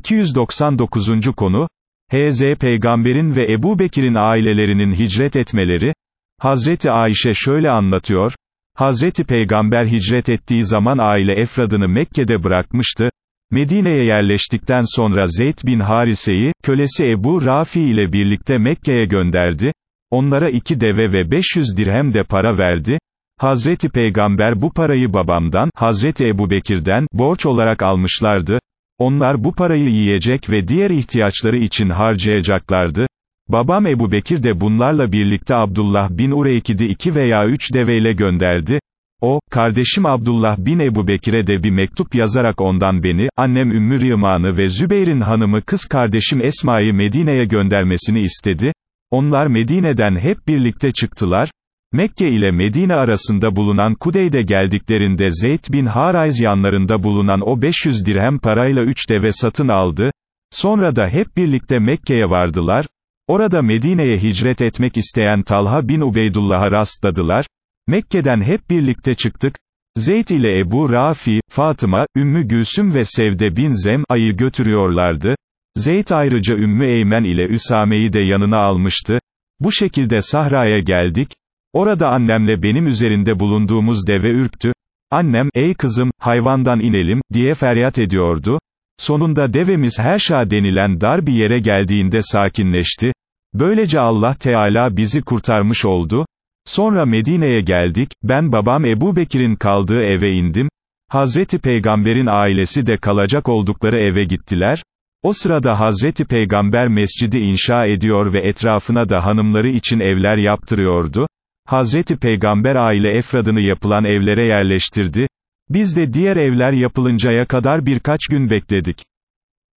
299. konu, H.Z. Peygamberin ve Ebu Bekir'in ailelerinin hicret etmeleri, Hazreti Ayşe şöyle anlatıyor, Hazreti Peygamber hicret ettiği zaman aile efradını Mekke'de bırakmıştı, Medine'ye yerleştikten sonra Zeyd bin Harise'yi, kölesi Ebu Rafi ile birlikte Mekke'ye gönderdi, onlara iki deve ve 500 dirhem de para verdi, Hazreti Peygamber bu parayı babamdan, Hazreti Ebu Bekir'den, borç olarak almışlardı, onlar bu parayı yiyecek ve diğer ihtiyaçları için harcayacaklardı. Babam Ebu Bekir de bunlarla birlikte Abdullah bin Ureykid'i iki veya üç deveyle gönderdi. O, kardeşim Abdullah bin Ebu Bekir'e de bir mektup yazarak ondan beni, annem Ümmü Riman'ı ve Zübeyir'in hanımı kız kardeşim Esma'yı Medine'ye göndermesini istedi. Onlar Medine'den hep birlikte çıktılar. Mekke ile Medine arasında bulunan Kudey'de geldiklerinde Zeyd bin Harayz yanlarında bulunan o 500 dirhem parayla 3 deve satın aldı. Sonra da hep birlikte Mekke'ye vardılar. Orada Medine'ye hicret etmek isteyen Talha bin Ubeydullah'a rastladılar. Mekke'den hep birlikte çıktık. Zeyd ile Ebu Rafi, Fatıma, Ümmü Gülsüm ve Sevde bin Zem'a'yı götürüyorlardı. Zeyd ayrıca Ümmü Eymen ile Üsame'yi de yanına almıştı. Bu şekilde Sahra'ya geldik. Orada annemle benim üzerinde bulunduğumuz deve ürktü. Annem, ey kızım, hayvandan inelim, diye feryat ediyordu. Sonunda devemiz Herşa denilen dar bir yere geldiğinde sakinleşti. Böylece Allah Teala bizi kurtarmış oldu. Sonra Medine'ye geldik, ben babam Ebu Bekir'in kaldığı eve indim. Hazreti Peygamber'in ailesi de kalacak oldukları eve gittiler. O sırada Hazreti Peygamber mescidi inşa ediyor ve etrafına da hanımları için evler yaptırıyordu. Hazreti Peygamber aile efradını yapılan evlere yerleştirdi. Biz de diğer evler yapılıncaya kadar birkaç gün bekledik.